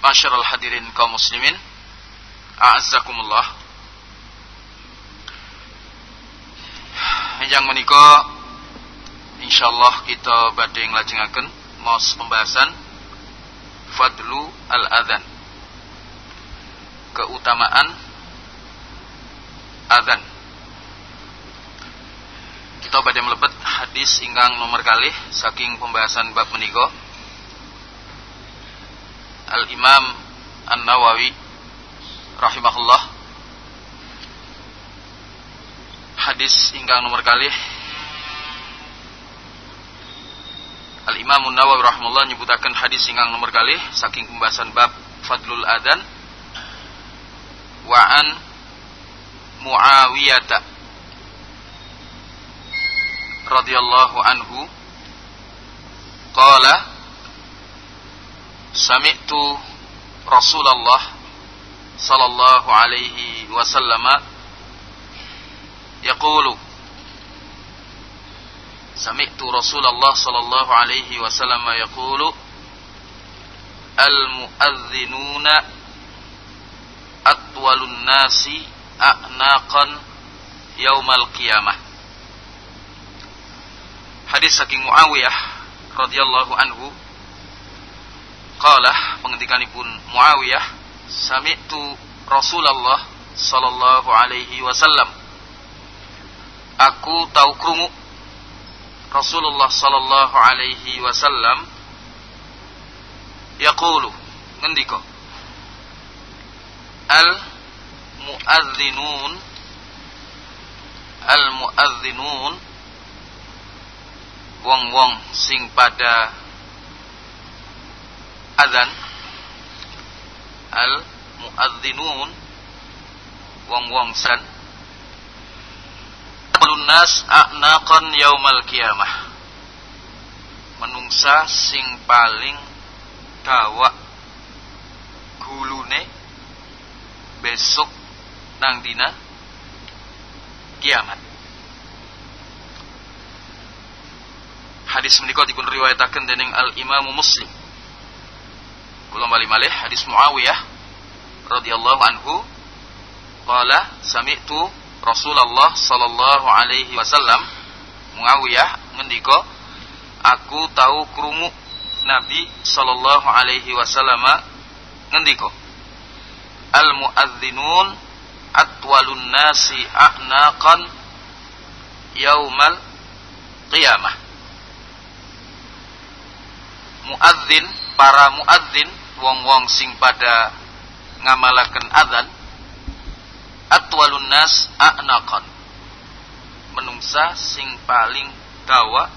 Masyarul hadirin kaum muslimin A'azzakumullah. Yang menikah Insyaallah kita badai ngelajengaken Maus pembahasan Fadlu al-adhan. Keutamaan Adhan. Kita pada melebet hadis ingkang nomor kali saking pembahasan bab menika Al Imam An Nawawi rahimahullah. Hadis ingkang nomor kali Al Imam An Nawawi rahimahullah nyebutaken hadis ingkang nomor kali saking pembahasan bab Fadlul Adan wa an Muawiyah radhiyallahu anhu. Qala sami'tu Rasulullah sallallahu alaihi wasallam yaqulu sami'tu Rasulullah sallallahu alaihi wasallam yaqulu al muadzinuna atwalun nasi a'naqan yaumal qiyamah hadis saking Muawiyah radhiyallahu anhu qala pengendikanipun Muawiyah sami'tu Rasulullah sallallahu alaihi wasallam. Aku tahu krungu Rasulullah sallallahu alaihi wasallam yaqulu ngendika al muadzinun al muadzinun wong-wong sing pada adzan al muadzinun wong-wong san nas a'naqan yaumal kiamah menungsa sing paling dawa gulune besok nang dina kiamat hadis menika dipun riwayataken dening Al Imam Muslim. Kula bali malih hadis Muawiyah radhiyallahu anhu. Qala sami'tu Rasulullah sallallahu alaihi wasallam. Muawiyah ngendika aku tahu krungu Nabi sallallahu alaihi wasallam. Ngendika Al muadzinun atwalun nasi a'naqan yaumal qiyamah. Muadzin para muadzin wong-wong sing pada ngamalaken adzan atwalun nas a'naqan. Menungsa sing paling dawa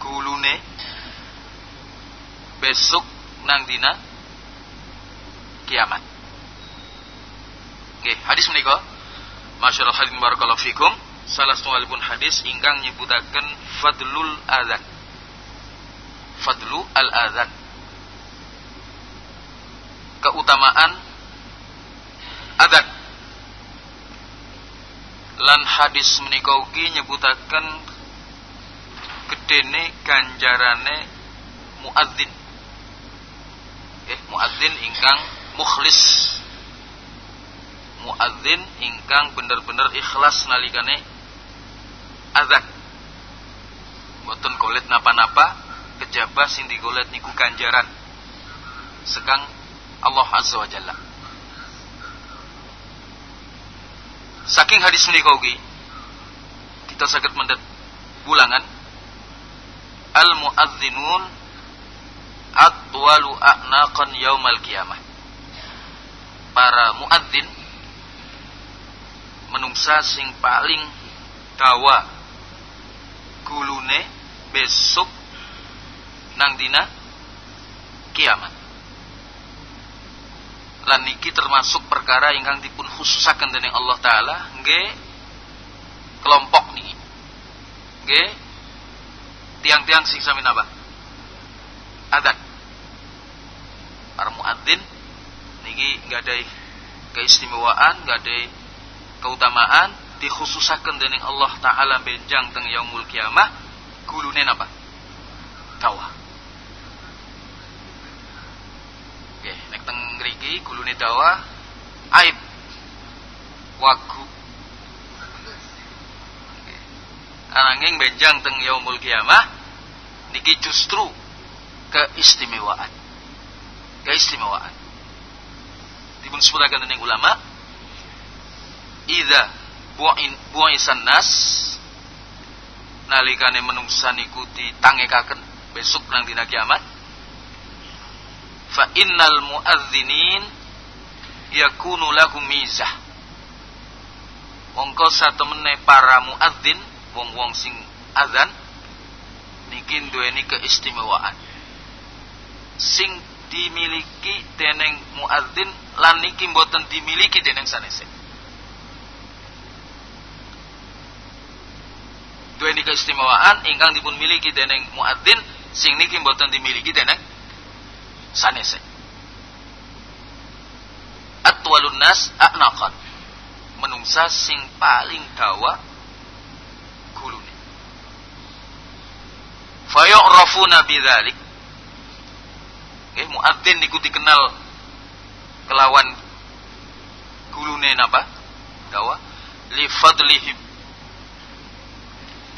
gulune besok nang dina kiamat. Oke, hadis menika. Masyaallah hadirin barakallahu fikum. Salah setunggalipun hadis ingkang nyebutaken fadlul adzan. Fadlu al-adzan keutamaan adzan lan hadis menika ugi nyebutaken gedene ganjarane muadzin. Eh muadzin ingkang mukhlis. Muadzin ingkang bener-bener ikhlas nalikane azan. Boten kulit napa-napa kejaba sing digolet niku ganjaran. Sekang Allah Azza wa Jalla. Saking hadis menika ugi kita saged mendet bulangan al muadzinun atwalu a'naqan yaumal qiyamah. Para muadzin menungsa sing paling dawa gulune besok nang dina kiamat lan niki termasuk perkara ingkang dipun khususaken dening Allah taala nggih kelompok niki. Nggih tiang-tiang sing sami napa adat para muadzin niki ada keistimewaan ada keutamaan dikhususaken dening Allah taala benjang teng yaumul kiamah gulune napa dawa Oke, nek mriki gulune dawa aib wagu. Ananging benjang teng yaumul kiamah niki justru keistimewaan. Keistimewaan. Dipun sebutaken dening ulama idza bu'in bu'isan nas nalikane menungsa niku ditangekaken besok nang dina kiamat fa innal muadzinin yakunu lahum mizah. Mongko satemene para muadzin wong-wong sing azan niki duweni keistimewaan. Sing dimiliki dening muadzin lan niki mboten dimiliki dening sanese duweni keistimewaan ingkang dipun miliki dening muadzin sing niki mboten dimiliki dening sanese atwalun nas a'naqan. Menungsa sing paling dawa gulune. Fayu'rafuna bidzalik. Nggih muadzin niku dikenal kelawan gulune napa? Dawa. Li fadlihim.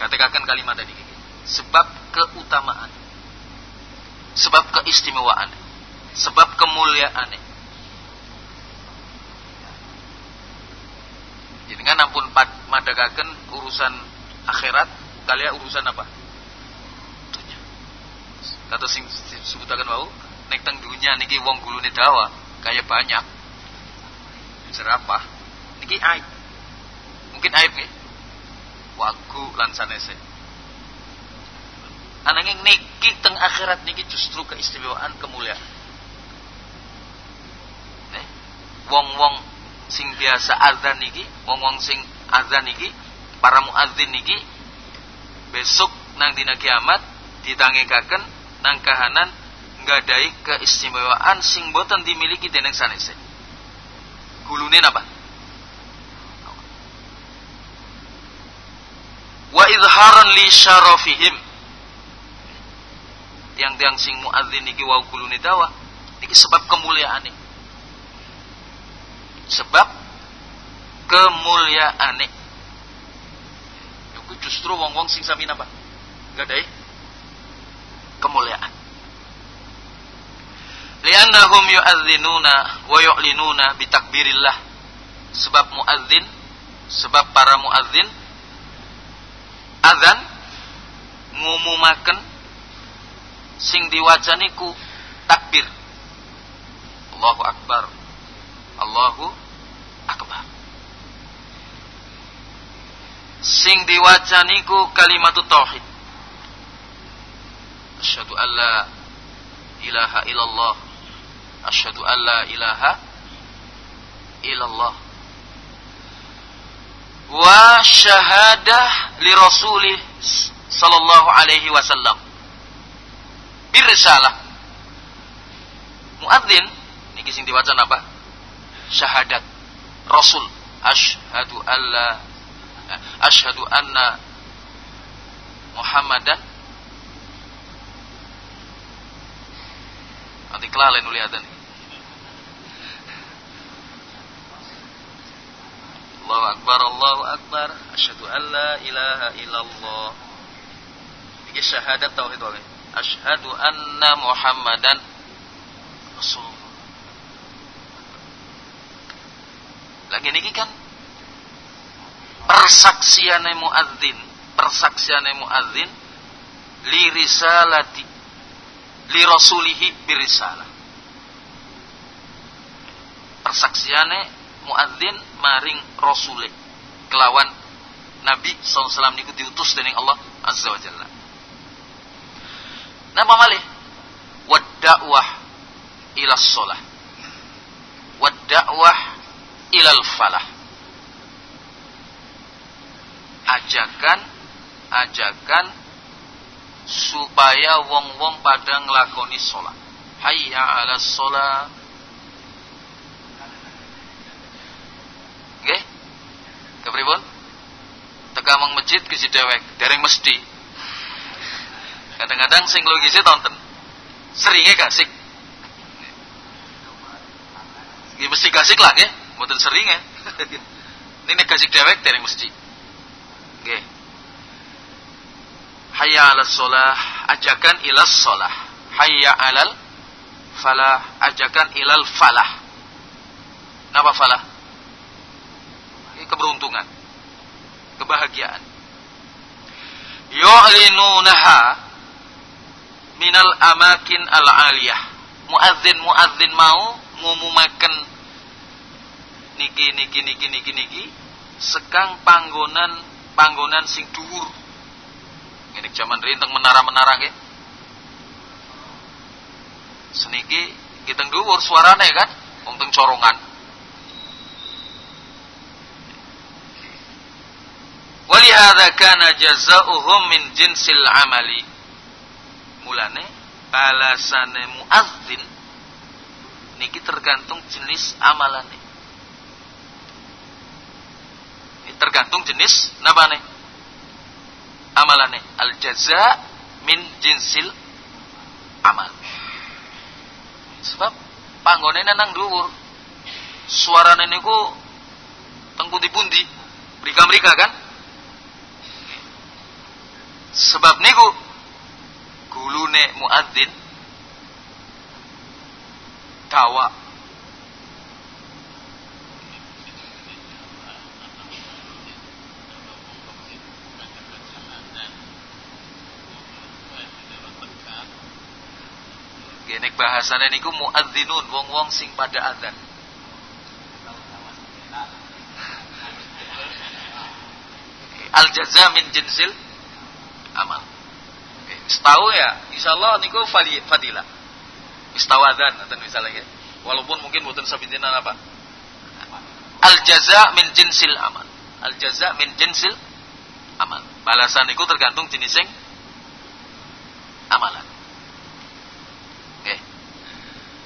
Katakan kalimat tadi. Sebab keutamaan. Sebab keistimewaan sebab kemuliaan kan ampun madagaken urusan akhirat kalian urusan apa? Dunia. Kata sing sebutakan wau nek teng dunia niki wong gulune dawa kaya banyak. Serapah niki aib. Mungkin aib nih wagu lan sanese. Ananging niki teng akhirat niki justru keistimewaan kemuliaan wong-wong sing biasa azan niki, wong-wong sing azan niki, para muadzin niki besok nang dina kiamat ditangekaken nang kahanan nggadahi keistimewaan sing boten dimiliki dening sanese. Gulune napa? Wa izharan li syarafihim. Tiang-tiang sing muadzin niki wau gulune dawa niki sebab kemuliaane sebab kemuliaane. Itu justru wong-wong sing sami napa gadai kemuliaan. Liannahum yu'adzinuna wa yu'linuna bitakbirillah. Sebab muadzin sebab para muadzin azan ngumumaken sing diwacaniku takbir. Allahu akbar. Allahu akbar. Sing diwacaniku kalimat tauhid. Asyhadu alla ilaha illallah. Asyhadu alla ilaha illallah. Wa syahadah li rasulih sallallahu alaihi wasallam. Birsalah. Muadzin niki sing diwacan apa? Syahadat Rasul asyhadu alla asyhadu anna Muhammadan. Nanti kelalen uliatan Allahu akbar Allahu akbar. Asyhadu alla ilaha illallah. Iki syahadat tauhid wae asyhadu anna Muhammadan Rasulullah. Lagi niki kan persaksiane muadzin, persaksiane muadzin li risalati li rasulihi birisalah. Persaksiane muadzin maring rasule kelawan Nabi SAW niku diutus dening Allah Azza wa Jalla. Napa malih? Wad da'wah ila sholah. Wad da'wah ilal falah. Ajakan, ajakan supaya wong-wong pada ngelakoni sholat. Hayya ala sholat. Oke? Kepripun? Tegamang masjid kisi dewek, dereng mesti. Kadang-kadang sing logisi tonton. Seringnya gak sik. Ini mesti gasik lah ya, mboten sering ya. Ini nek gasik dewek dereng mesti. Nggih. Hayya 'alas shalah, ajakan ilas shalah. Hayya 'alal falah, ajakan ilal falah. Napa falah? Ini keberuntungan. Kebahagiaan. Yu'linunaha minal amakin al-aliyah. Muadzin muadzin mau ngumumaken niki niki niki niki niki sekang panggonan panggonan sing dhuwur. Ini zaman rinteng menara-menara nggih. Seniki kita dhuwur suarane kan wong teng corongan. Walihada kana jazaohum min jinsil amali. Mulane balasane muadzin niki tergantung jenis amalane. Ini tergantung jenis nabane. Amalane al jaza min jinsil amal. Sebab panggone nang dhuwur. Suarane niku teng pundi-pundi. Mereka-mereka kan? Sebab niku gulune muadzin dawa Genek bahasane niku muadzinun wong-wong sing pada adzan. Al jaza min jinsil amal. Setahu ya, insyaallah niku fadilah. Istawadan atau misalnya ya. Walaupun mungkin bukan sabintina apa. Al jaza min jinsil amal. Al jaza min jinsil amal. Balasan niku tergantung jenis amalan. Oke.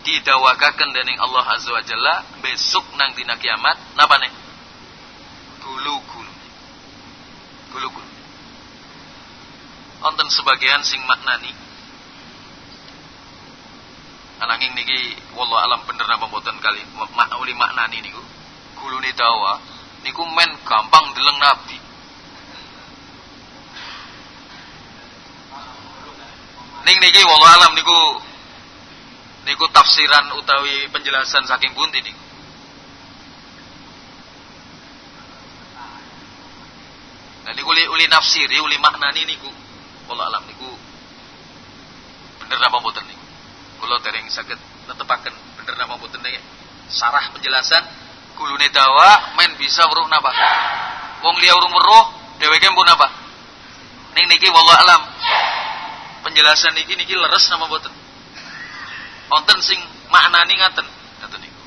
Didawakaken dening Allah Azza wa Jalla besok nang dina kiamat. Napa nih? Gulu-gulu. Gulu-gulu wonten sebagian sing maknani. Ananging niki wallah alam bener napa mboten kali mak uli maknani niku? Gulune dawa. Niku men gampang deleng nabi. Ning niki wallah alam niku niku tafsiran utawi penjelasan saking pundi niku Nah, niku uli, uli nafsiri, uli maknani niku Allah alam niku bener apa mboten niku. Kula dereng saged netepaken bener apa mboten niki. Sarah penjelasan kulune dawa men bisa weruh napa? Wong liya urung weruh dheweke pun apa? Ning niki wallah alam. Penjelasan niki niki leres napa mboten? Wonten sing maknani ngaten, ngaten niku.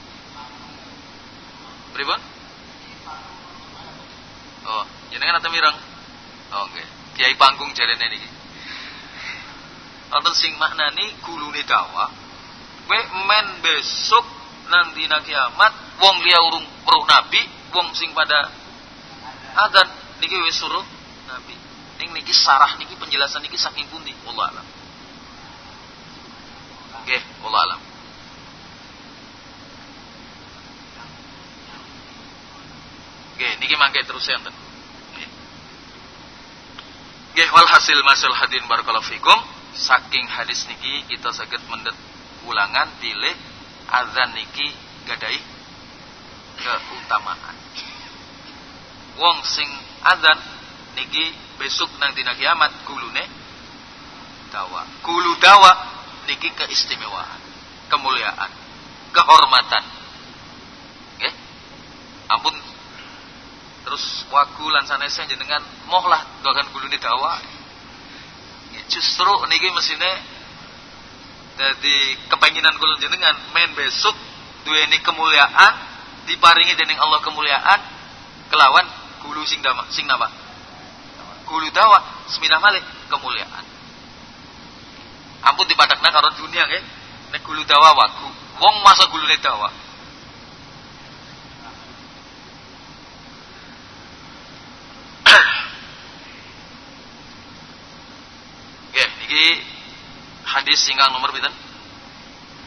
Pripun? Oh, jenengan atau mirang? Oh. Okay. Kiai panggung jarene niki. Wonten sing maknani gulune dawa. Kowe men besok nang dina kiamat wong liya urung weruh nabi, wong sing pada adan niki wis suruh nabi. Ning niki sarah niki penjelasan niki saking pundi? Allah alam. Nggih, Allah alam. Nggih, niki mangke terus enten. Nggih wal hasil masul hadin barakallahu fikum. Saking hadis niki kita saged mendet ulangan pilih azan niki gadai keutamaan. Wong sing azan niki besok nang dina kiamat gulune dawa. Gulu dawa niki keistimewaan kemuliaan kehormatan. Okay? ampun. Terus wagu lan sanese jenengan mohlah doakan gulune dawa justru niki mesine jadi kepenginan kula jenengan main besok duweni kemuliaan diparingi dening Allah kemuliaan kelawan gulu sing dama sing napa gulu dawa semidah malih kemuliaan ampun dipadakna karo dunia nggih nek gulu dawa wagu wong masa gulune dawa Niki hadis singgang nomor pinten?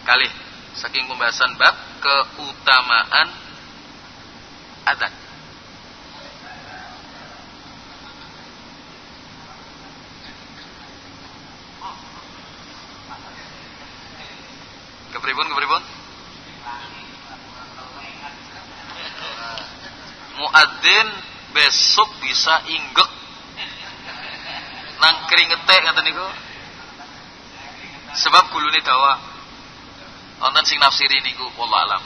Kali saking pembahasan bab keutamaan adat. Kepribun kepribun? Muadzin besok bisa inggek nang keringete ngaten niku Sebab gulune dawa wonten sing nafsiri niku wallah alam.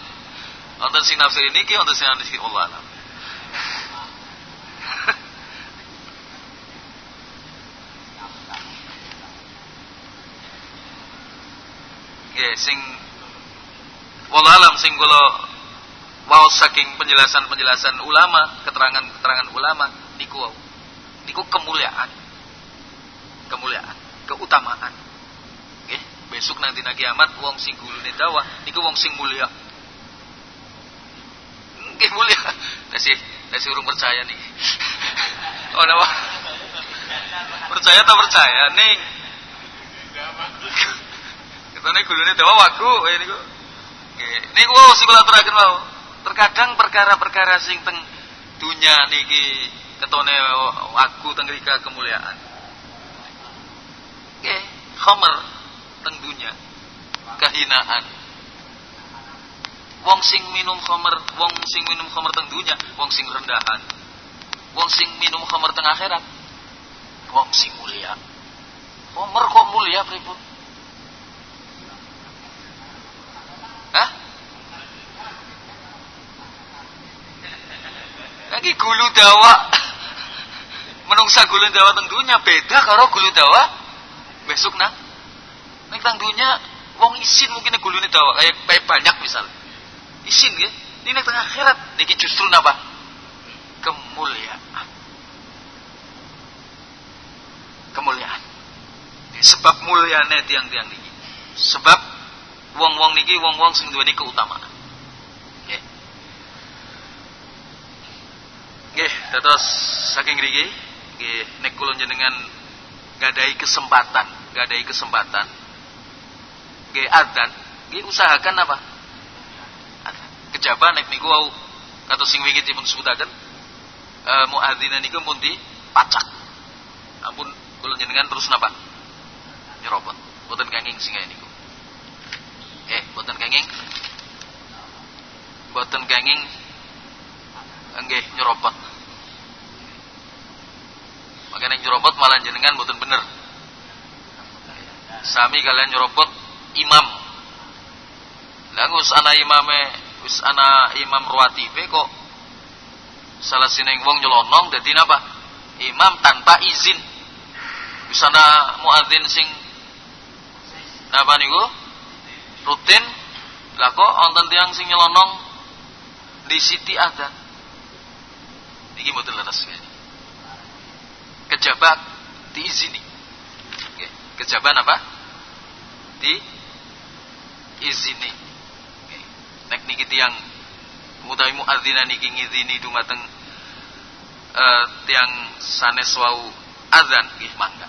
Wonten sing nafsiri niki wonten sing nafsiri wallah alam. Sing wallah alam sing kula waos saking penjelasan-penjelasan ulama, keterangan-keterangan ulama niku niku kemuliaan. Kemuliaan, keutamaan. Besok nanti na kiamat wong sing gulune dawa niku wong sing mulia. Nggih mulia. Tasih tasih urung percaya nih. Oh nama percaya tak percaya nih? Ketone gulune dawa waku eh niku niku sing kula aturaken mau terkadang perkara-perkara sing teng dunya niki ketone waku teng kemuliaan. Nggih khamr tentunya kehinaan. Wong sing minum khamr wong sing minum khamr tentunya wong sing rendahan. Wong sing minum khamr teng akhirat wong sing mulia. Khamr kok mulia pripun Hah? Lagi gulu dawa menungsa gulu dawa tentunya beda karo gulu dawa besok nah Nek tangguhnya wong isin mungkin gulune dawa kayak kayak banyak misal. Isin ya. Ini nek tengah akhirat niki justru napa? Kemuliaan. Kemuliaan. Sebab muliane tiang-tiang niki. Sebab wong-wong niki wong-wong sing duweni keutamaan. Nggih. Nggih, terus saking ngriki nggih nek kula jenengan gadai kesempatan, gadai kesempatan. Ge adzan ge usahakan apa? Kejaban nek niku wau atau sing wingi dipun sebutaken e, muadzina niku pun di pacak ampun kula jenengan terus napa? Nyerobot. Boten kenging singa niku. Eh boten kenging boten kenging nggih nyerobot. Makanya nyerobot malah jenengan boten bener. Sami kalian nyerobot imam. Lah us ana imame us ana imam ruwatibe kok. Salah sineng wong nyelonong dadi napa? Imam tanpa izin. Wis ana muadzin sing napa niku? Rutin. Lah kok tiyang sing nyelonong? Di siti adzan iki mboten leres kejabat diizini. Kejabat apa? Di izini nek niki tiang utawi muadzina niki ngizini dumateng uh, tiang sanes wau azan nggih mangga.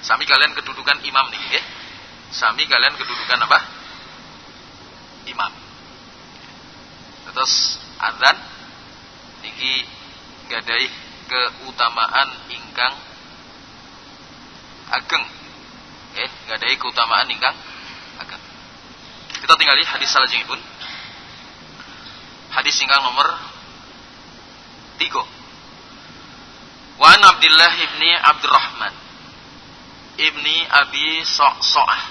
Sami kalian kedudukan imam nih nggih. Sami kalian kedudukan apa? Imam. Terus azan niki gadai keutamaan ingkang ageng. Eh, ada keutamaan ingkang ageng. Kita tinggali hadis pun. Hadis ingkang nomor 3. Wan Abdullah ibni Abdurrahman ibni Abi Sa'sa'ah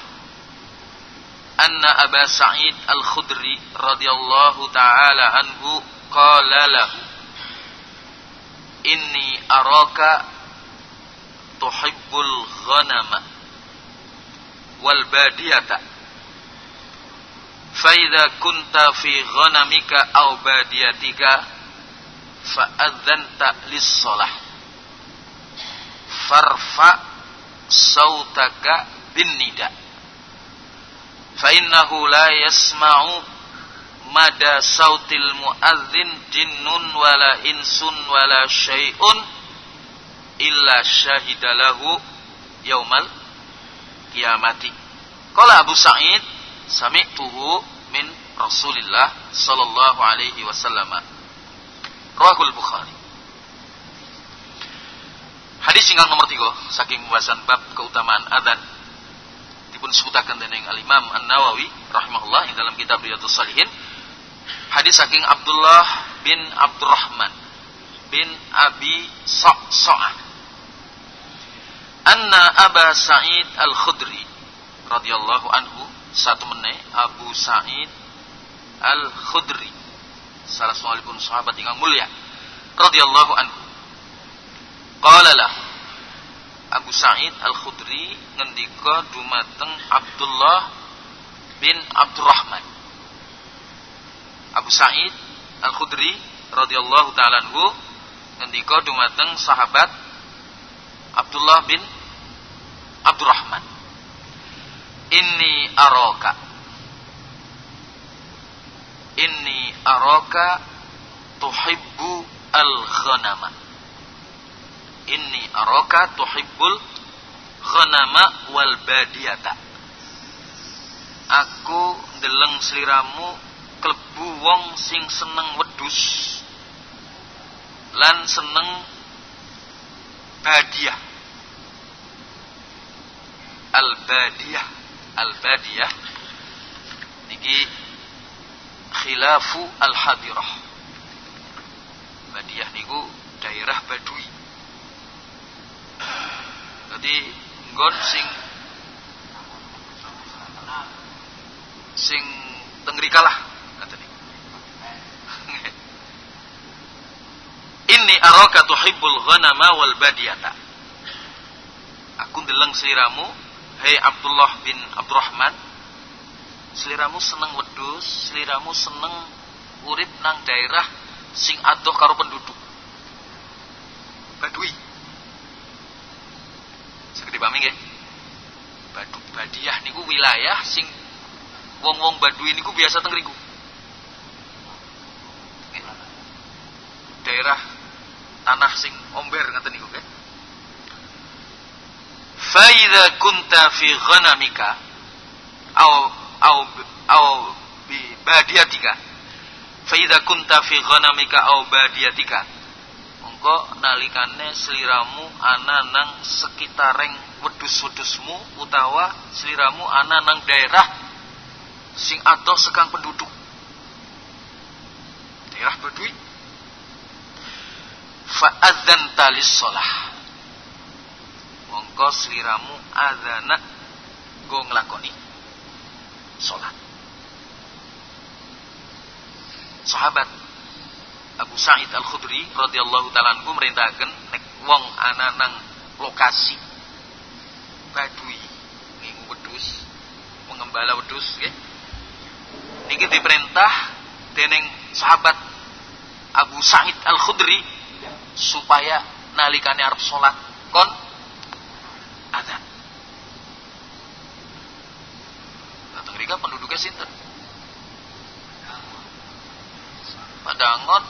anna Aba Sa'id Al-Khudri radhiyallahu taala anhu qala lahu inni araka tuhibbul ghanama wal badiyata. Fa idza kunta fi ghanamika aw badiyatika fa adzanta lis shalah farfa sautaka bin nida. Fa innahu la yasma'u mada sautil muadzin jinnun wala insun wala syai'un illa syahidalahu yaumal kiamati. Qala Abu Sa'id sami'tuhu min Rasulillah sallallahu alaihi wasallam. Rahul Bukhari. Hadis singkat nomor 3 saking pembahasan bab keutamaan adzan dipun sebutaken dening Al Imam An Nawawi rahimahullah ing dalam kitab Riyadhus Shalihin Hadis saking Abdullah bin Abdurrahman bin Abi Sa'sa'ah. Anna Aba Sa'id Al-Khudri radhiyallahu anhu satu meneh Abu Sa'id Al-Khudri salah seorang sahabat yang mulia radhiyallahu anhu. Qala Abu Sa'id Al-Khudri ngendika dumateng Abdullah bin Abdurrahman Abu Sa'id Al-Khudri radhiyallahu taala anhu ngendika dumateng sahabat Abdullah bin Abdurrahman. Inni araka Inni araka tuhibbu al-ghanama. Inni araka tuhibbul ghanama wal badiyata. Aku deleng seliramu klebu wong sing seneng wedus lan seneng badiah. Al badiah al badiah niki khilafu al hadirah badiah niku daerah badui jadi nggon sing sing tengrikalah Inni araka tuhibbul ghanama wal badiyata. Aku ndeleng seliramu, hei Abdullah bin Abdurrahman, seliramu seneng wedus, seliramu seneng urip nang daerah sing adoh karo penduduk. Badui. Segede pahami nggih? Badu Badiah niku wilayah sing wong-wong Badui niku biasa teng. Daerah tanah sing omber ngaten niku nggih. Fa idza kunta fi ghanamika au au au bi badiatika. Fa idza kunta fi ghanamika au badiatika. Mongko nalikane sliramu ana nang sekitareng wedus-wedusmu utawa sliramu ana nang daerah sing adoh sekang penduduk. Daerah Badui fa'adzan talis sholah mongko sliramu adzana go nglakoni sholat sahabat Abu Sa'id Al-Khudri radhiyallahu taala anhu merintahkan nek wong ana nang lokasi badui ngingu wedus mengembala wedus nggih. Niki diperintah dening sahabat Abu Sa'id Al-Khudri supaya nalikane arep salat kon adzan. Datang rika penduduknya sinten? Padangon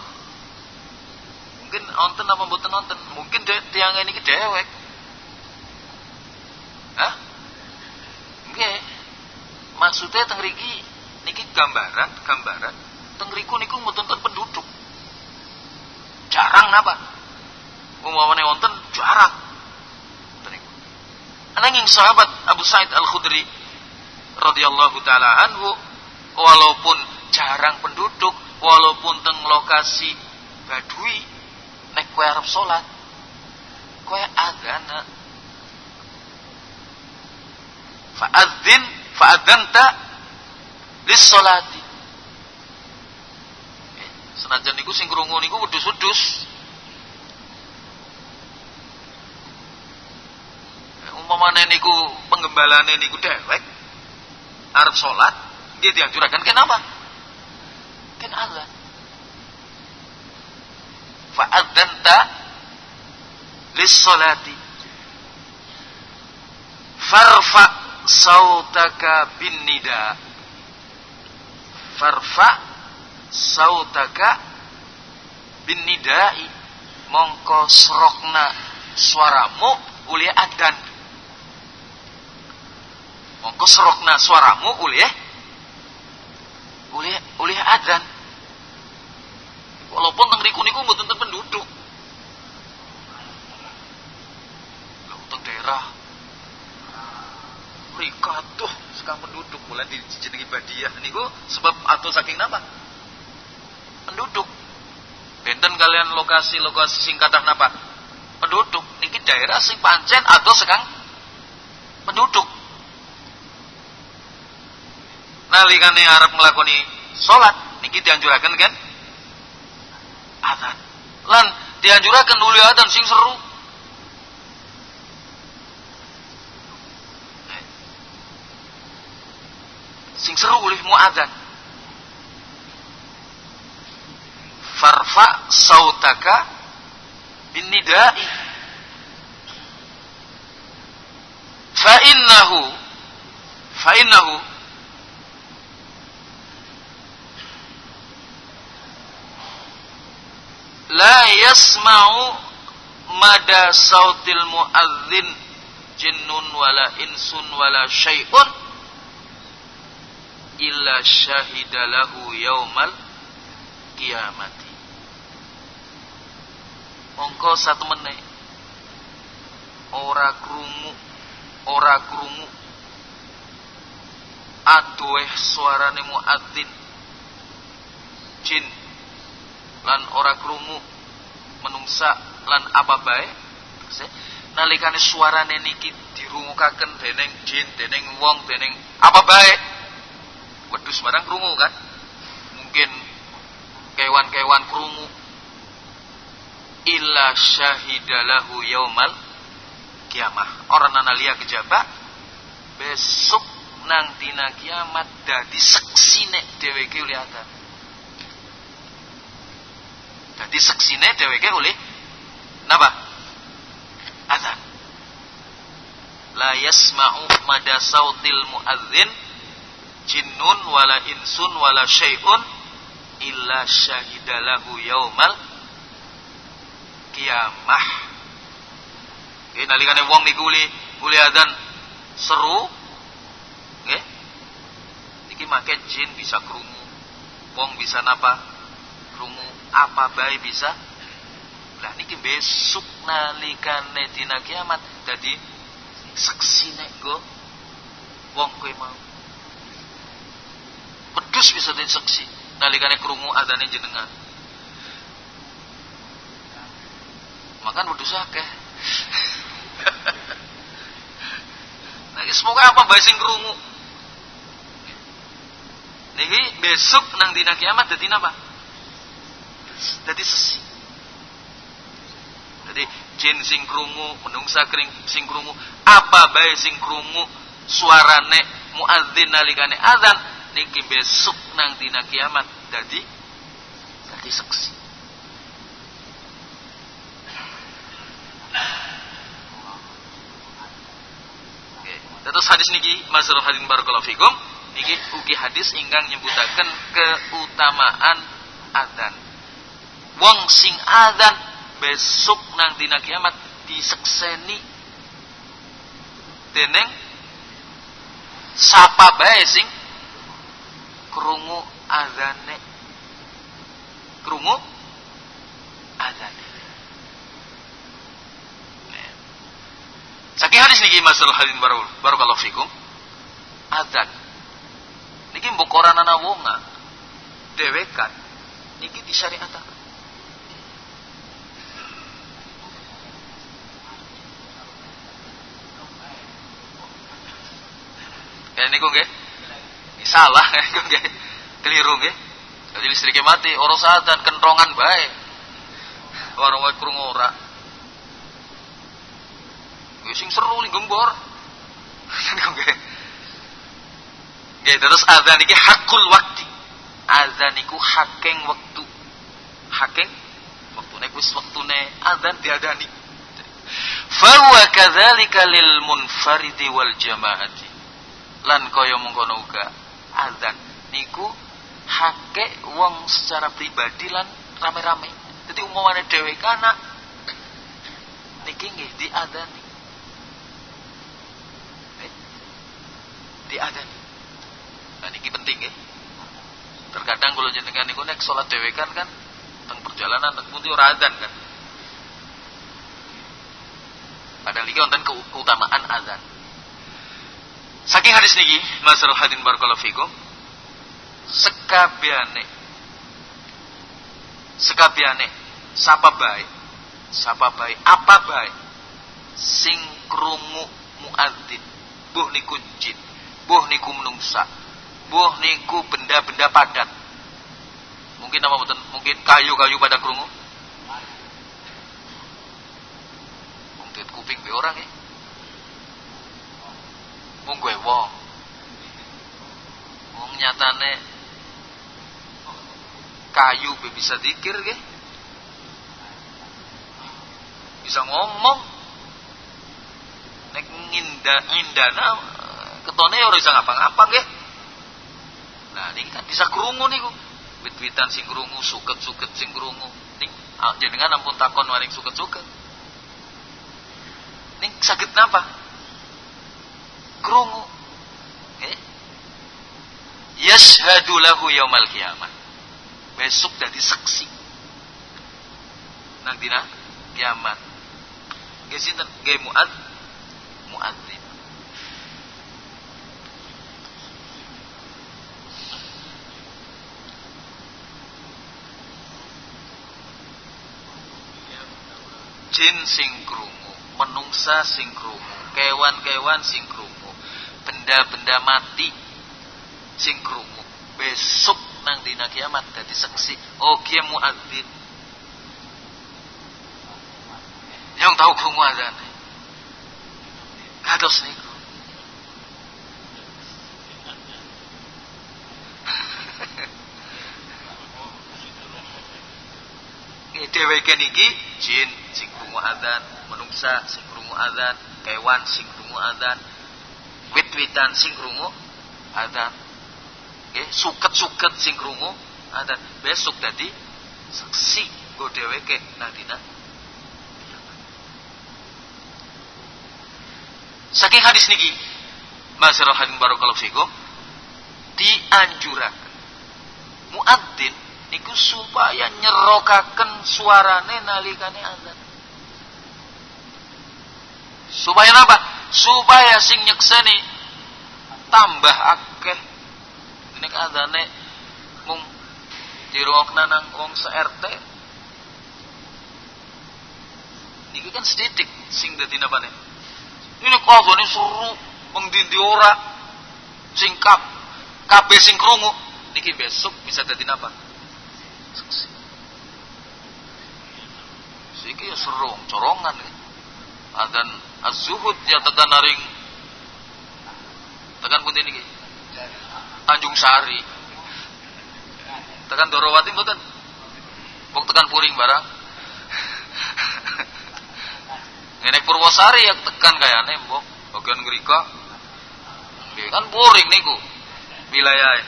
mungkin nonton apa mboten nonton mungkin tiang ini ke dewek Hah? Nggih. Maksudnya teng riki niki gambaran, gambaran teng riku niku mboten penduduk. Jarang napa? Umpamane wonten jarak Ananging sahabat Abu Sa'id Al-Khudri radhiyallahu taala anhu walaupun jarang penduduk, walaupun teng lokasi badui nek kowe arep salat, kowe adana fa'adzin fa'adzanta lis salati eh, senajan niku sing krungu niku wedhus-wedhus eh, umpamane niku penggembalane niku dewek arep salat dia dianjurkan kenapa kan azan fa'adzanta lis salati farfa sautaka bin nida farfa sautaka bin nidai mongko serokna suaramu ulia adan mongko serokna suaramu ulia ulia ulia adan walaupun teng riku niku mboten penduduk. Lho teng daerah. Tuh sekarang penduduk. Mulai di jenengi badiah niku sebab atau saking napa penduduk. Benten kalian lokasi-lokasi sing kathah napa? Penduduk. Niki daerah sing pancen atau sekarang penduduk nalikane arep nglakoni salat niki dianjuraken kan? Adzan. Lan dianjuraken dulu adzan sing seru. Sing seru oleh muadzan farfa sautaka bin nidai fa innahu fa innahu la yasma'u mada sautil muadzin jinnun wala insun wala syai'un illa syahida lahu yaumal kiamati mongko satu meneh ora krungu ora krungu. Aduh suarane muadzin. Jin lan ora krungu menungsa lan apa bae nalikane suarane niki dirungukaken dening jin dening wong dening apa bae wedus barang kerungu kan? Mungkin kewan-kewan kerungu illa syahidalahu yaumal kiamah. Orang analia kejaba. Besok nang dina kiamat dadi seksine dheweke adzan dadi seksine dheweke oleh napa adzan la yasma'u mada sautil muadzin jinnun wala insun wala syai'un illa syahidalahu yaumal kiamah. Nggih nalikane wong niku uli uli seru nggih. Niki make jin bisa krungu. Wong bisa napa? Krungu apa bae bisa. Lah niki besok nalikane dina kiamat. Dadi seksine go wong kowe mau. Pedus bisa jadi saksi nalikane krungu adane jenengan. Makan wedhus akeh. Nah, semoga apa bae sing niki besok nang dina kiamat dadi napa dadi sesi jadi jin sing krungu menungsa kering sing krungu apa bae sing krungu suarane muadzin nalikane azan niki besok nang dina kiamat dadi dadi saksi Terus hadis niki Masrul hadin barakallahu fikum niki ugi hadis ingkang nyebutaken keutamaan adzan. Wong sing adzan besok nang dina kiamat disekseni dening sapa bae sing krungu azane krungu azane saking hadis niki masalah hadin barakallahu fikum. Adzan. Niki mbok ora ana wonga. Dewekan niki disyariataken. Kayak niku nggih. Salah niku nggih. Keliru nggih. Jadi listriknya mati, orang dan kentongan baik. Orang wae krungu ora. Wis sing seru ning gembor. Niku nggih. Nggih terus azan iki hakul waktu. Azan iku haking wektu. Haking wektune wis wektune azan diadani. Fahuwa kadzalika lil munfaridi wal jamaati. Lan kaya mengkono uga azan niku hake wong secara pribadi lan rame-rame. Jadi umumane dhewe kana niki nggih. Eh, diadani. Nah niki penting ya. Terkadang kalau jenengan niku nek salat dhewe kan kan teng perjalanan teng pundi ora adzan kan. Padahal iki wonten keutamaan azan. Saking hadis niki, Masyarul hadin barakallahu fikum. Sekabiane sekabiane sapa baik sapa baik apa baik sing krungu muadzin buh niku jin buh niku menungsa buh niku benda-benda padat. Mungkin apa betul mungkin kayu-kayu pada krungu? Mungkin kuping be orang ya gue wong. Wong nyatane kayu bisa dikir ke bisa ngomong. Nek nginda ngindana ketone ora bisa ngapa-ngapa nggih. Nah ini kan bisa krungu niku. Wit-witan sing krungu suket-suket sing krungu. Ning jenengan ampun takon maring suket-suket. Ning sakit napa krungu eh? Yashhadu lahu yaumal qiyamah. Besok jadi saksi. Nang dina? Kiamat. Ge sinten? Ge muad. Muadzin jin sing krungu menungsa sing krungu kewan-kewan sing krungu benda-benda mati sing krungu. Besok nang dina kiamat dadi saksi oh kia muadzin. Yang tahu krungu azan kados niku. Dheweke niki jin sing krungu adzan, menungsa sing krungu adzan, kewan sing krungu wit-witan sing krungu adzan. Nggih, suket-suket sing krungu adzan. Besok dadi saksi go dheweke nang dina Saking hadis niki, Masyarul hadin barakallahu fikum, dianjuraken muadzin niku supaya nyerokaken suarane nalikane azan. Supaya apa? Supaya sing nyekseni tambah akeh. Ini azane mung dirungokna nang wong se-RT. Niki kan seditik sing dadi napane. Ini kagone seru wong dindi ora singkap kabeh sing krungu niki besok bisa dadi napa? ya serong, corongan. Adan az-zuhud ya tekan naring tekan pun ini Tanjung Sari. Tekan Dorowati mboten. Bok tekan Puring barang. Nenek Purwosari yang tekan kayak nembok bagian ngerika. Kan Puring niku wilayah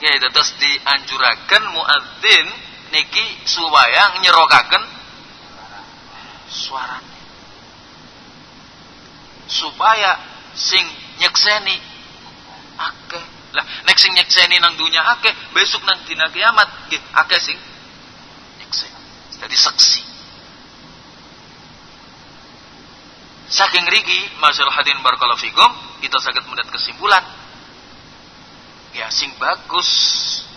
ya terus dianjurakan muadzin niki supaya nyerokaken suaranya supaya sing nyekseni akeh lah nek sing nyekseni nang dunia akeh besok nang dina kiamat nggih akeh sing nyekseni Jadi saksi. Saking rigi, masyarakat hadirin barakallahu fikum, kita sakit mendat kesimpulan. Ya sing bagus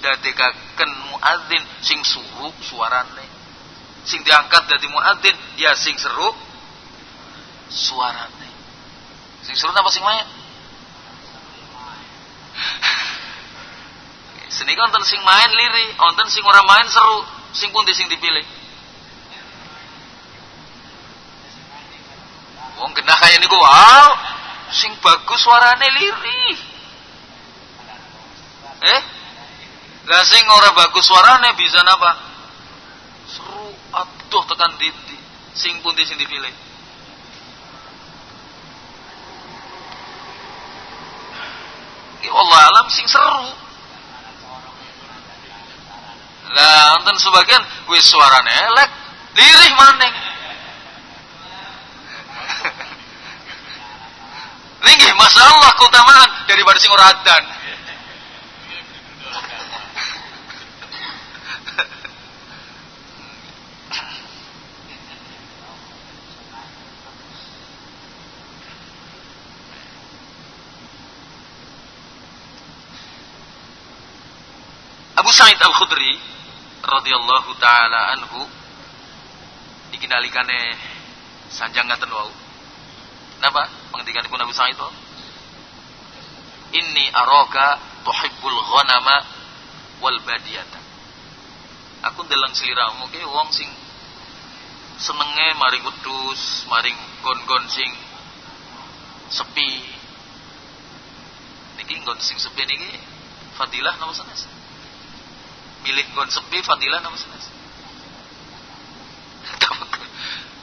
dadekaken muadzin sing suruh suarane. Sing diangkat dari muadzin ya sing seru suarane. Sing seru apa sing main? Seni kan sing main liri, onten sing orang main seru, sing pun sing dipilih. Wong genah kaya niku wow, sing bagus suarane lirih. Eh? Lah sing ora bagus suarane bisa napa? Seru aduh tekan di, sing pundi sing dipilih. Ya Allah alam sing seru. Lah enten sebagian wis suarane elek, lirih maning. Ini masalah keutamaan daripada sing ora adan. Abu Sa'id Al-Khudri radhiyallahu taala anhu dikinalikane sanjang ngaten wau. Napa? Pengendikanipun Abu Sa'id itu? Inni araka tuhibbul ghanama wal badiyata. Aku ndeleng sliramu ki wong sing senenge maring wedhus, maring gon-gon sing sepi. Niki nggon sing sepi niki fadilah napa sanes? Milih nggon sepi fadilah napa sanes?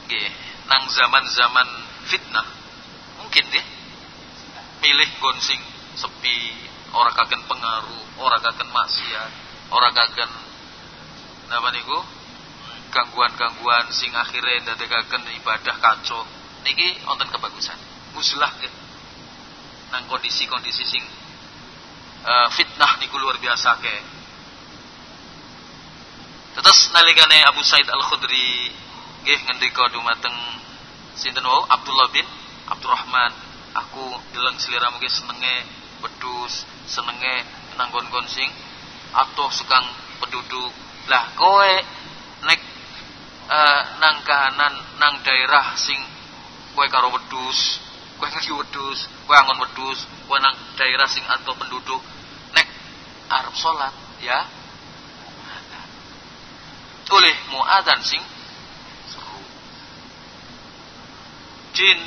Nggih, nang zaman-zaman fitnah. Mungkin deh milih gonsing sepi orang kagen pengaruh orang kagen maksiat orang kagen apa niku? Gangguan-gangguan sing akhirnya dadekaken ibadah kacau niki wonten kebagusan. Muslah gitu nang kondisi-kondisi sing uh, fitnah niku luar biasa ke Terus nalikane Abu Said Al Khudri nggih ngendika dumateng sinten wau? Abdullah bin Abdurrahman. Aku deleng seliramu ge senenge wedus senenge nanggon gonsing atau sukang penduduk. Lah kowe nek uh, nang kahanan nang daerah sing kowe karo wedus kowe ngeki wedus kowe angon wedus kowe nang daerah sing atau penduduk nek arep salat ya oleh muadzan sing seru. Jin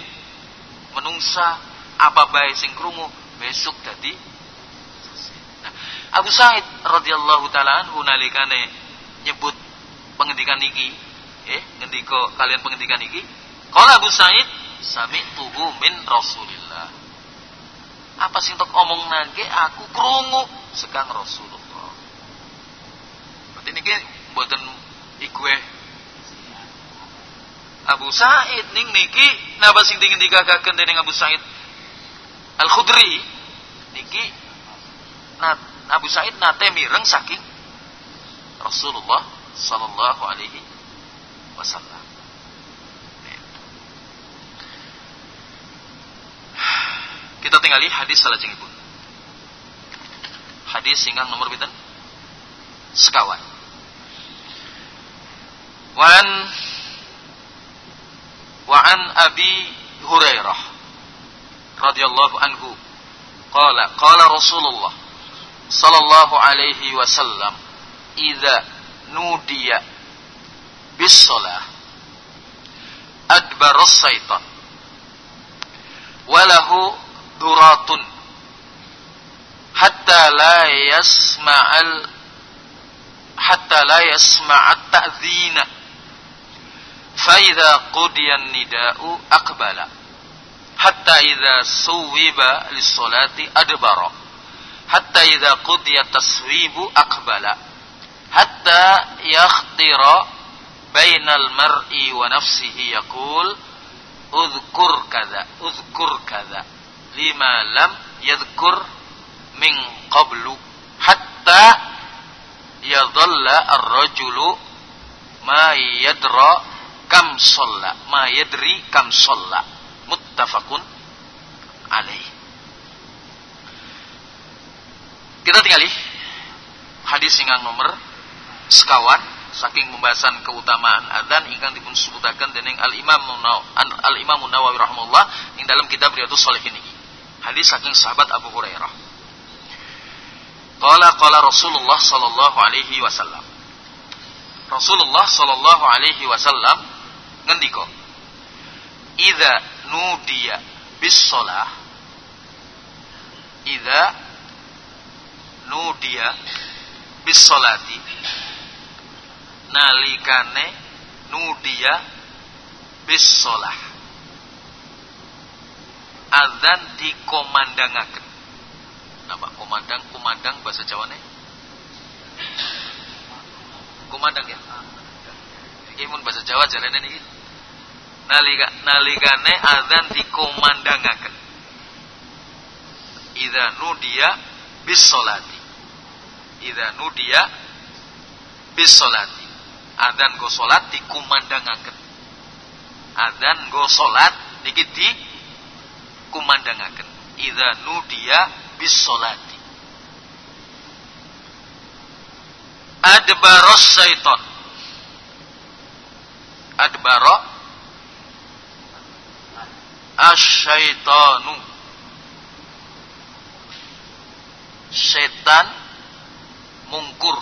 menungsa apa baik sing krungu besok dadi nah, Abu Sa'id radhiyallahu taala anhu nalikane nyebut pengendikan iki eh ngendika kalian pengendikan iki qala Abu Sa'id sami'tuhu min Rasulillah. Apa sing tok omong nage aku krungu sekang Rasulullah. Berarti niki mboten iku Abu Sa'id ning niki napa sing dingin digagaken dening Abu Sa'id Al Khudri niki nat, Abu Sa'id nate mireng saking Rasulullah sallallahu alaihi wasallam. Kita tinggali hadis salajengipun. Hadis singgang nomor pinten? Sekawan. Wan وعن أبي هريرة رضي الله عنه قال قال رسول الله صلى الله عليه وسلم إذا نودي بالصلاة أدبر الشيطان وله درات حتى لا يسمع حتى لا يسمع التأذين فإذا قضي النداء أقبل حتى إذا صوب للصلاة أدبر حتى إذا قضي التصويب أقبل حتى يخطر بين المرء ونفسه يقول أذكر كذا أذكر كذا لما لم يذكر من قبل حتى يظل الرجل ma yadra kam sholla ma yadri kam sholla muttafaqun alaih kita tinggali hadis ingkang nomor sekawan saking pembahasan keutamaan adzan ingkang dipun sebutaken dening Al Imam Al Imam Nawawi rahimahullah ing dalam kitab Riyadhus Shalihin ini. Hadis saking sahabat Abu Hurairah. Qala qala Rasulullah sallallahu alaihi wasallam. Rasulullah sallallahu alaihi wasallam ngendika, "Idza nudiya bis shalah idza nudiya bis salati nalikane nudia bis sholah azan dikomandangaken. Napa komandang komandang bahasa Jawa nih komandang ya iki mun bahasa Jawa jarene niki. Nalika nalikane azan dikomandangaken. Idza nudia bis sholati idza nudia bis sholati adzan go salat dikumandangaken adzan go salat niki di kumandangaken idza nudiya bis salati adbaros syaiton adbaro asyaitonu setan mungkur.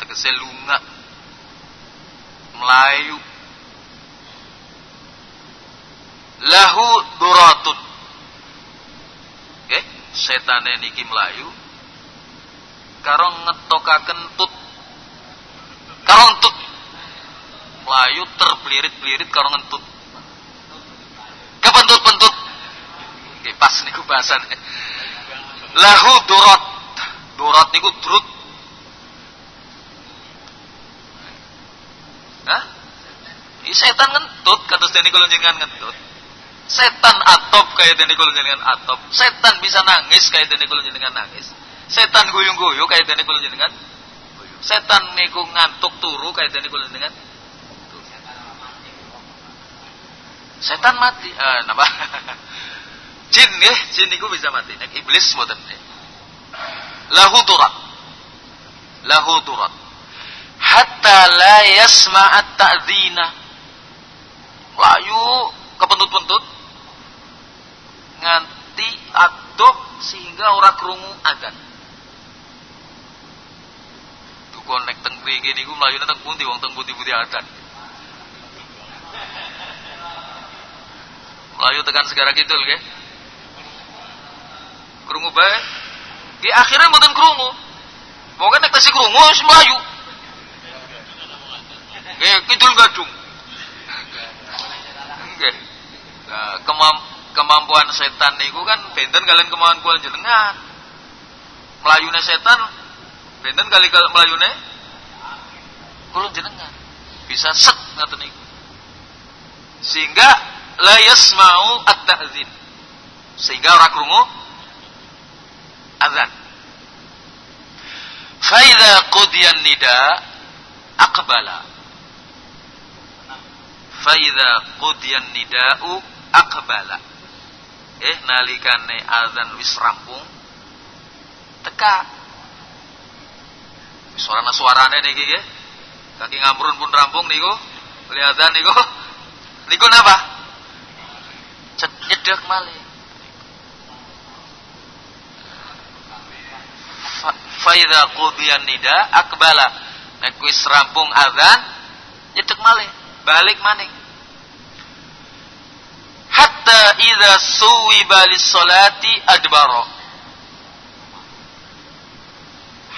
Tegese lunga. Melayu. Lahu duratun. Nggih setane niki melayu. Karo ngetokaken tut. Karo entut melayu terblirit-blirit karo ngentut kepentut-pentut nggih pas niku bahasane lahu durat durat niku drut Hah? Ini setan ngentut kata dene kula jenengan ngentut. Setan atop kayak dene kula jenengan atop. Setan bisa nangis kayak dene kula jenengan nangis. Setan guyung-guyu kayak dene kula jenengan Setan niku ngantuk turu kayak dene kula jenengan Setan mati. Eh, napa? jin ya, jin niku bisa mati. Nek iblis mboten. Lahu turat. Lahu turat hatta la yasma'at ta'dina layu kepentut-pentut nganti adoh sehingga ora krungu adzan tukon nek teng mriki niku mlayune teng pundi wong teng pundi-pundi adzan melayu tekan segara kidul nggih krungu bae di akhirnya mboten krungu Pokoknya nek tasih krungu wis mlayu Nggih, kidul gadung. Nggih. Nah, kemam kemampuan setan niku kan benten kalian kemampuan kula jenengan. Melayune setan benten kali kali melayune kula jenengan. Bisa set ngaten niku. Sehingga la yasma'u at-ta'zin. Sehingga ora krungu azan. Fa idza nida aqbala. Faida qudiyan nida'u aqbala. Eh nalikane azan wis rampung teka. Suarana suarane niki nggih. Kaki ngamrun pun rampung niku. Beli azan niku. Niku napa nyedek malih. Faida qudiyan nida akbala. Nek wis rampung azan nyedek malih. Balik maning. Hatta idza suwiba lis-salati adbara.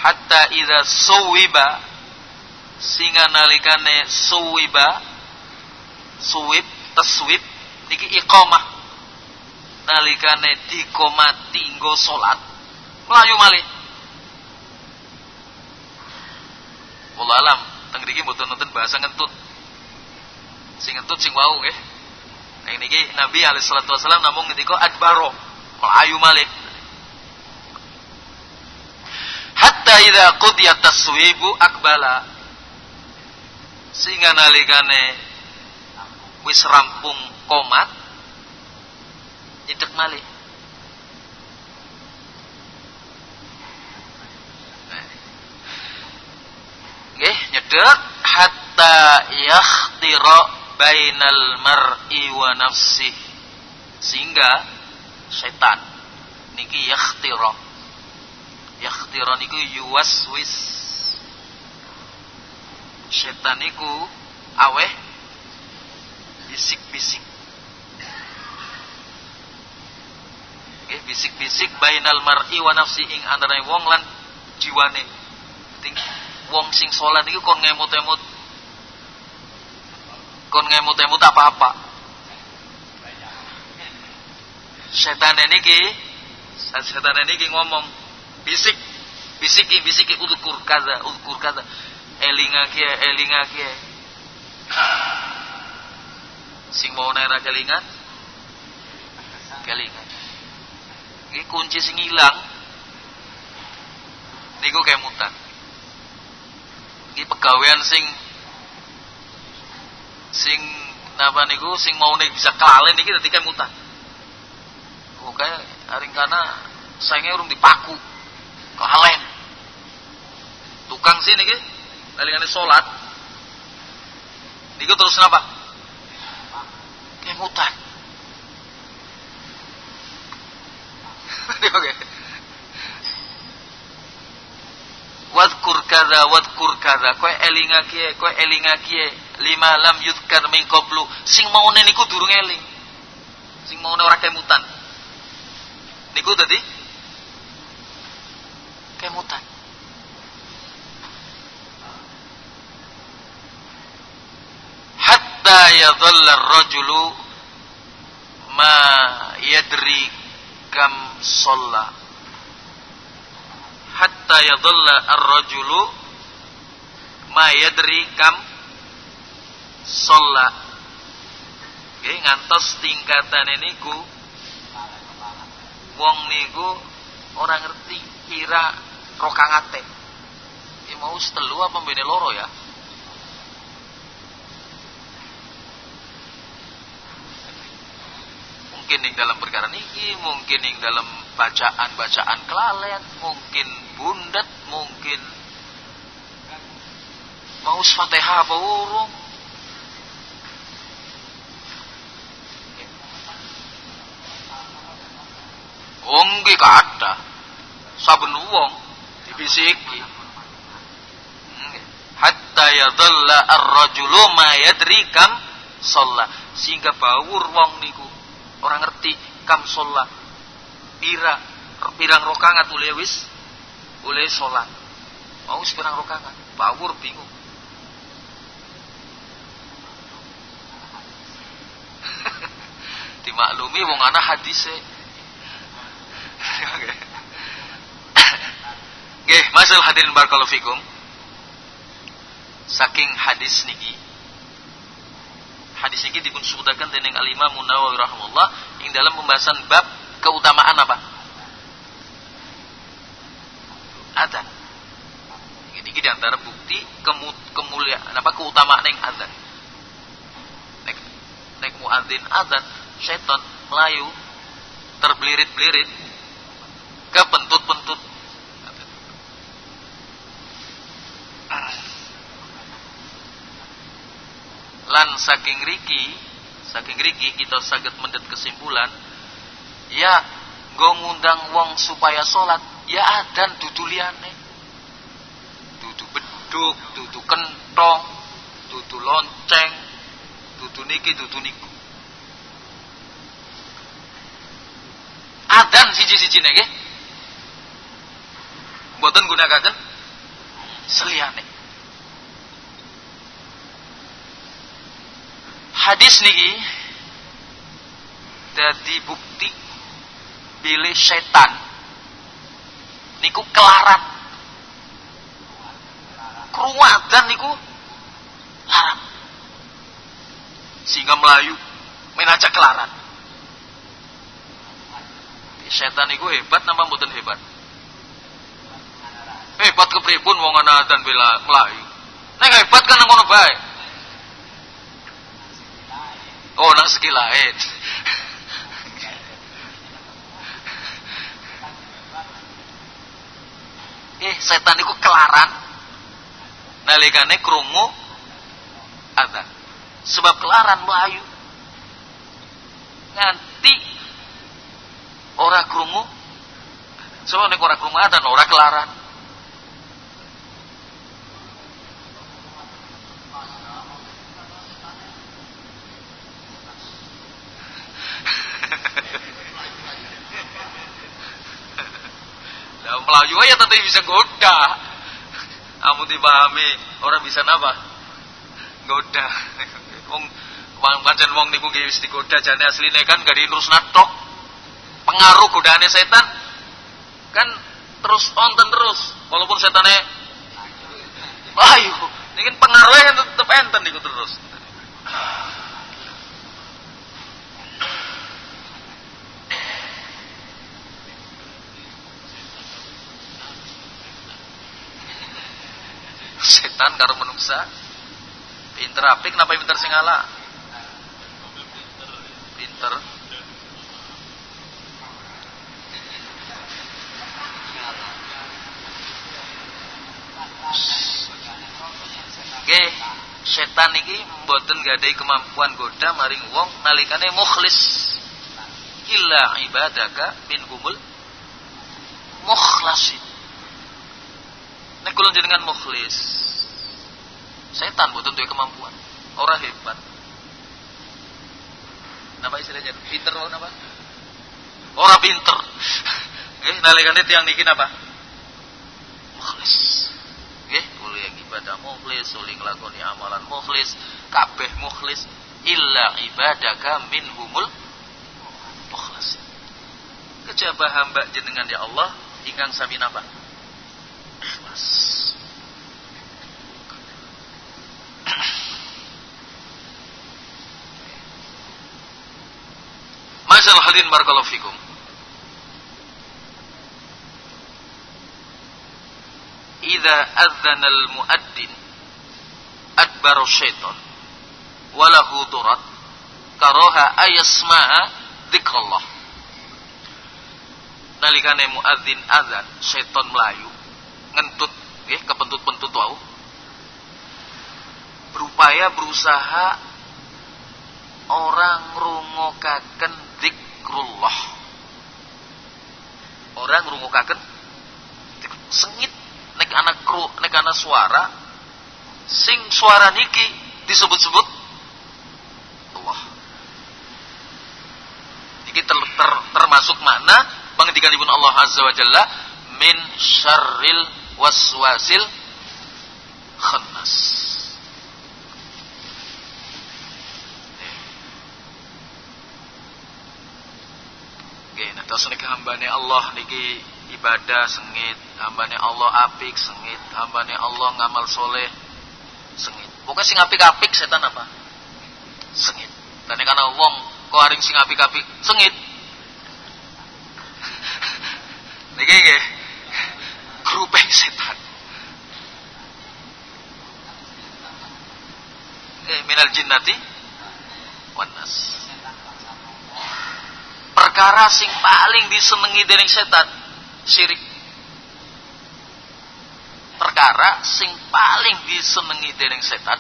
Hatta idza suwiba singa nalikane suwiba suwib taswib niki iqamah. Nalikane dikomati nggo salat. Melayu malih. Wallah alam teng mriki mboten nonton bahasa ngentut. Sing entut sing wau nggih. Nah niki Nabi alaihi salatu wasallam namung ngendika adbaro ayu malik hatta idza qudiyat taswibu akbala. Sehingga nalikane wis rampung komat nyedek malih Nggih, nyedek hatta yakhtira bainal mar'i wa nafsih. Sehingga setan niki yakhtira. Yakhtira niku yuwaswis. Setan niku aweh bisik-bisik. Nggih, bisik-bisik bainal mar'i wa nafsi ing antara wong lan jiwane. Wong sing salat niku kon ngemut-emut kon ngemut-emut apa-apa. Setan ini ki, setan ini ki ngomong, bisik, bisiki, bisiki, udkur kaza, udkur kaza, elinga kia, elinga kia. Sing mau naira kelingan, kelingan. Ini kunci sing hilang, niku kemutan. Ini pegawaian sing sing napa niku sing mau nih bisa kelalen niki dadi kemutan. Oke, aring kana sainge urung dipaku. Kelalen. Tukang sih niki dalingane salat. Niku terus napa? Kemutan. Oke. Wadkur kada, wadkur kada. Kowe elinga kie, kowe elinga kie. Lima lam yudkar min qablu. Sing maune niku durung eling. Sing maune ora kemutan. Niku tadi kemutan. Hatta yadhalla ar-rajulu ma yadri kam shalla hatta yadhalla ar-rajulu ma yadri kam sholla Oke, ngantos tingkatan niku wong niku orang ngerti kira rokangate. Ya mau setelu apa mbene loro ya? Mungkin ing dalam perkara niki, mungkin ing dalam bacaan-bacaan kelalen, mungkin bundet, mungkin mau fatihah apa urung. Wong ki kata saben wong dibisiki. Hatta yadhalla ar-rajulu ma yadri. Sehingga bawur wong niku orang ngerti kam sholla. Pira pirang rokangat ule wis ule sholat. Mau pirang rokangat. Bawur bingung. Dimaklumi wong ana hadise. Nggih, masal hadirin barakallahu fikum. Saking hadis niki hadis niki dipun sudakan dening Al Imam Nawawi rahimahullah ing dalam pembahasan bab keutamaan apa? Adzan. Ini di antara bukti kemu, kemuliaan apa keutamaan yang adzan. Nek nek muadzin adzan, setan melayu terbelirit-belirit kepentut-pentut lan saking riki saking riki kita saged mendet kesimpulan ya go ngundang wong supaya sholat ya adan dudu liyane. Dudu beduk dudu kentong dudu lonceng dudu niki dudu niku. Adan siji-siji nggih. Mboten gunakaken seliyane hadis niki dadi bukti bilih setan niku kelaran kruwadan niku larang. Sehingga melayu menacak kelaran setan niku hebat napa mboten hebat? Hebat kepripun wong ana dan bela melayu. Nek hebat kan ngono bae Oh, nang segi lain. eh, setan itu kelaran nalikane krungu ada. Sebab kelaran melayu. Nganti ora krungu sebab nek ora krungu ada ora kelaran. Melayu aja tentu bisa goda. Kamu dipahami orang bisa napa? Goda. Wong pancen wong niku nggih wis digoda jane asline kan gak terus natok. Pengaruh godane setan kan terus onten terus walaupun setane ayo ini pengaruhnya kan tetep enten niku terus. Setan karo menungsa pinter apik kenapa pinter singala pinter Oke, setan iki mboten gadai kemampuan goda maring wong nalikane mukhlis. Illa ibadaka minhumul mukhlasin. Nek kula jenengan mukhlis. Setan mboten duwe kemampuan. Ora hebat. Napa istilahnya? Pinter ora napa? Ora pinter. Nggih, nalikane tiyang niki napa? Mukhlis. Nggih, kuliah ibadah mukhlis, uli nglakoni amalan mukhlis, kabeh mukhlis illa ibadaka minhumul mukhlas. Kejaba hamba jenengan ya Allah ingkang sami napa? ikhlas. Masyaallah hadirin barakallahu fikum. Idza adzana al-muadzin adbaru syaitan walahu turat karoha ayasma'a dzikrullah nalikane muadzin azan syaitan melayu ngentut ya kepentut-pentut wau berupaya berusaha orang rungokaken zikrullah orang rungokaken sengit nek anak kru nek anak suara sing suara niki disebut-sebut Allah iki ter, ter, termasuk makna pengendikanipun Allah azza wa jalla min syarril waswasil khannas. Terus nek hambane Allah niki ibadah sengit, hambane Allah apik sengit, hambane Allah ngamal soleh sengit. Pokoknya sing apik-apik setan apa? Sengit. Dan karena wong kok aring sing apik-apik sengit. Niki nggih gerupeng setan. Eh, minal jinnati wanas. Perkara sing paling disenengi dening setan syirik. Perkara sing paling disenengi dening setan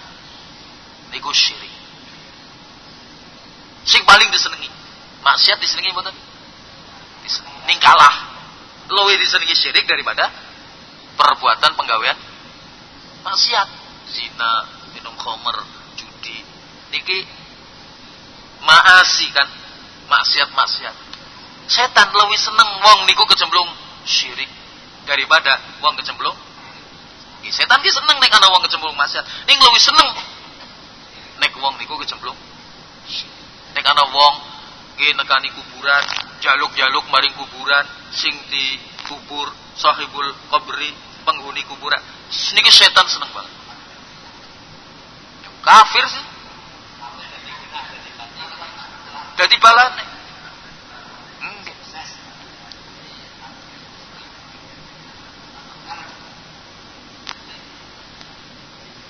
niku syirik. Sing paling disenengi. Maksiat disenengi mboten? Disenengi. Ning kalah. Luwih disenengi syirik daripada perbuatan penggawean maksiat zina minum khamr judi niki maasi kan maksiat maksiat setan lebih seneng wong niku kecemplung syirik daripada wong kecemplung setan ki seneng nek ana wong kecemplung maksiat ning lebih seneng nek wong niku kecemplung nek ana wong nggih nekani kuburan jaluk-jaluk maring kuburan sing dikubur sahibul qabri penghuni kuburan. Niki setan seneng banget. Kafir sih. Jadi balane.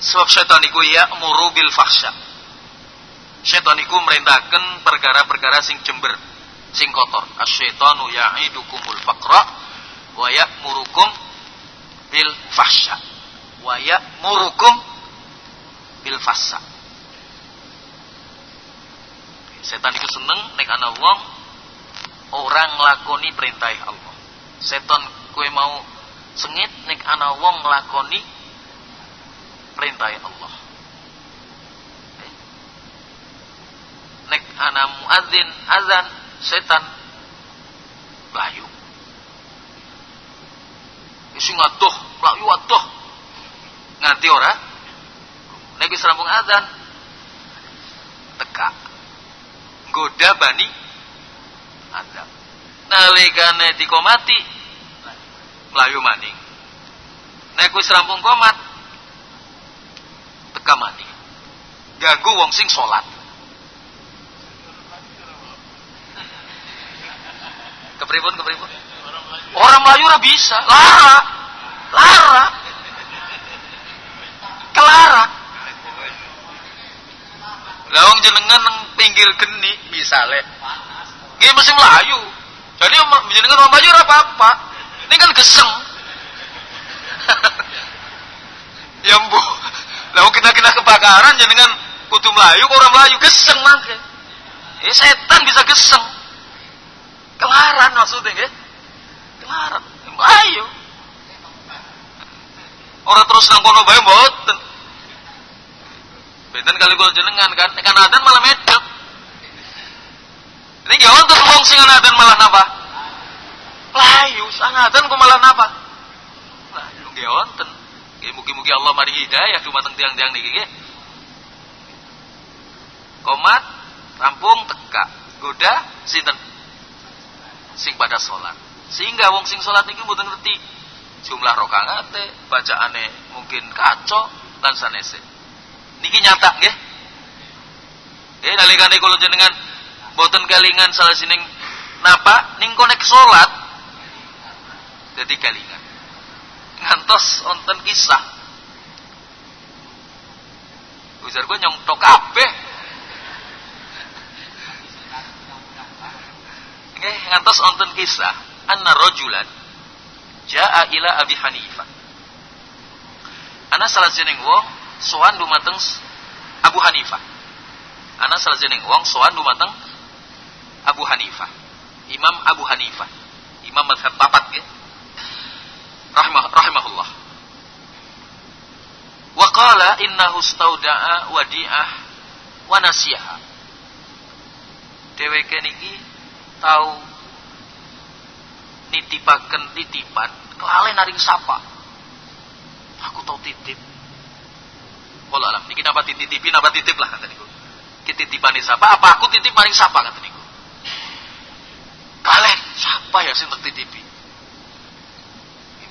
Sebab setan itu ya muru bil fahsya. Setan iku merintahkan perkara-perkara sing jember, sing kotor. Asyaitanu ya'idukumul faqra wa ya'murukum bil fahsya wa ya'murukum bil fasa. Setan itu seneng nek ana wong orang nglakoni perintah Allah. Setan kue mau sengit nek ana wong nglakoni perintah Allah. Nek ana muadzin azan setan layu. Isi ngatuh, layu atuh. Nganti ora? Nek wis rampung azan teka. Goda bani Adam. Nalikane dikomati melayu maning. Nek wis rampung komat teka maning. Ganggu wong sing salat. Kepripun kepripun? Orang Melayu ora bisa, lara. Lara. Kelara. Lah wong jenengan nang pinggir geni misale. Nggih mesti Melayu. Jadi jenengan orang Melayu ora apa-apa. Ini kan geseng. ya bu. Lah kita kena kebakaran jenengan kudu Melayu orang Melayu geseng mangke. Eh setan bisa geseng. Kelaran maksudnya nggih. Kelaran. Melayu. Orang terus nang kono bae mboten. Benten kali kula jenengan kan, kan adan malah medhek. Ini gak wonten wong sing adan malah napa? Layu, sang adan kok malah napa? Gak wonten. Nggih mugi-mugi Allah mari hidayah dumateng tiang-tiang niki nggih. Komat rampung teka, goda sinten? Sing pada sholat. Sehingga wong sing sholat niki mboten ngerti jumlah rokaate, bacaane mungkin kacau lan sanese. Niki nyata nggih. Nggih nalikane kula jenengan boten kelingan salah sining napa ning konek salat jadi kelingan. Ngantos wonten kisah. Ujar gue nyongtok kabeh. Nggih ngantos wonten kisah anna rajulan jaa ila Abi Hanifah. Ana salah jeneng wong sowan dumateng Abu Hanifah. Ana salah jeneng wong sowan dumateng Abu Hanifah. Imam Abu Hanifah. Imam madhab papat ya. Rahimah, rahimahullah. Wa qala innahu stauda'a wadi'ah wa nasiyaha. Dheweke niki tahu nitipaken titipan kelalen naring sapa. Aku tahu titip Wala alam. Niki napa titipi napa titip lah kata niku. Kititipane sapa? Apa aku titip maring sapa kata niku. Kalian siapa ya sing tertitipi?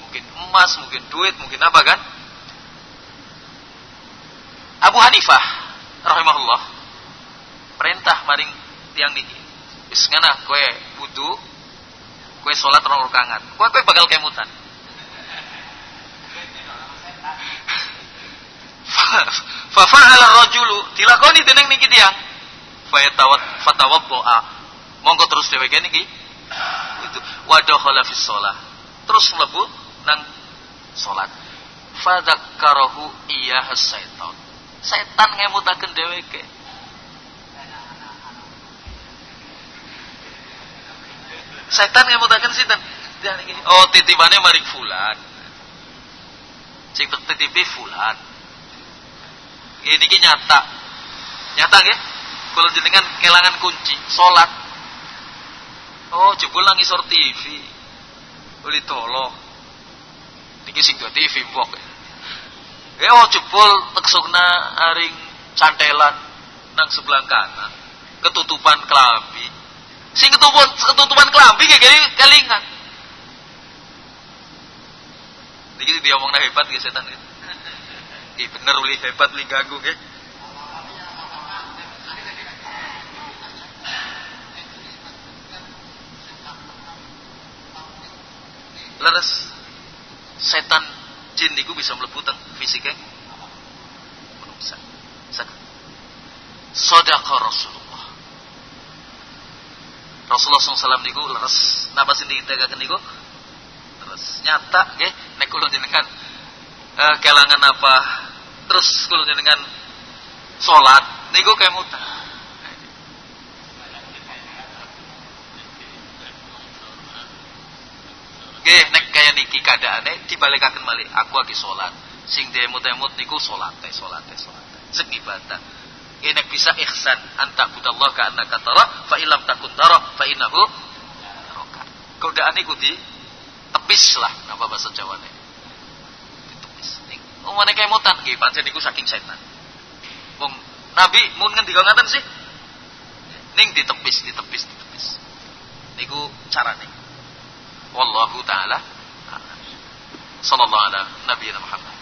Mungkin emas, mungkin duit, mungkin apa kan? Abu Hanifah rahimahullah perintah maring tiang niki. Wis ngana kowe wudu, kowe salat rong rakaat. Kowe kowe bakal kemutan. Fafa'ala rajulu dilakoni dening niki tiyang. Fayatawat fatawaddoa. Monggo terus dheweke niki. Itu wadakhala fis shalah. Terus mlebu nang salat. Fadzakarahu iya syaitan. Setan ngemutaken dheweke. Setan ngemutaken sinten? Oh titipane maring fulan. Sing tertitipi fulan ini ki nyata nyata nggih kalau jenengan kelangan kunci salat oh jebul nang isor TV beli tolo niki sing TV mbok ya oh jebul teksukna aring cantelan nang sebelah kanan ketutupan kelambi sing ketutupan ketutupan kelambi gini kelingan. Niki dia omongna hebat nggih setan gitu Iya bener uli hebat uli ganggu ke. Leres setan jin niku bisa mlebu teng fisike. Bisa. Sadaqa Rasulullah. Rasulullah SAW niku leres. Napa sing ditegaken niku? Leres. Nyata nggih nek kula jenengan uh, kelangan apa terus kula jenengan salat niku kemutan. Nggih nek kaya niki keadaane dibalikaken malih aku lagi salat. Sing demut-demut niku salate salate salate. Sing ibadah. Nggih nek bisa ihsan anta budallah ka annaka tara fa illam takun tara fa innahu yaraka. Godaan niku di tepis lah napa bahasa Jawane. Ditepis. Ning umane kemutan nggih pancen niku saking setan. Wong Nabi mun ngendika ngaten sih. Ning ditepis, ditepis, ditepis. Niku carane. والله تعالى أعلم. صلى الله على نبينا محمد.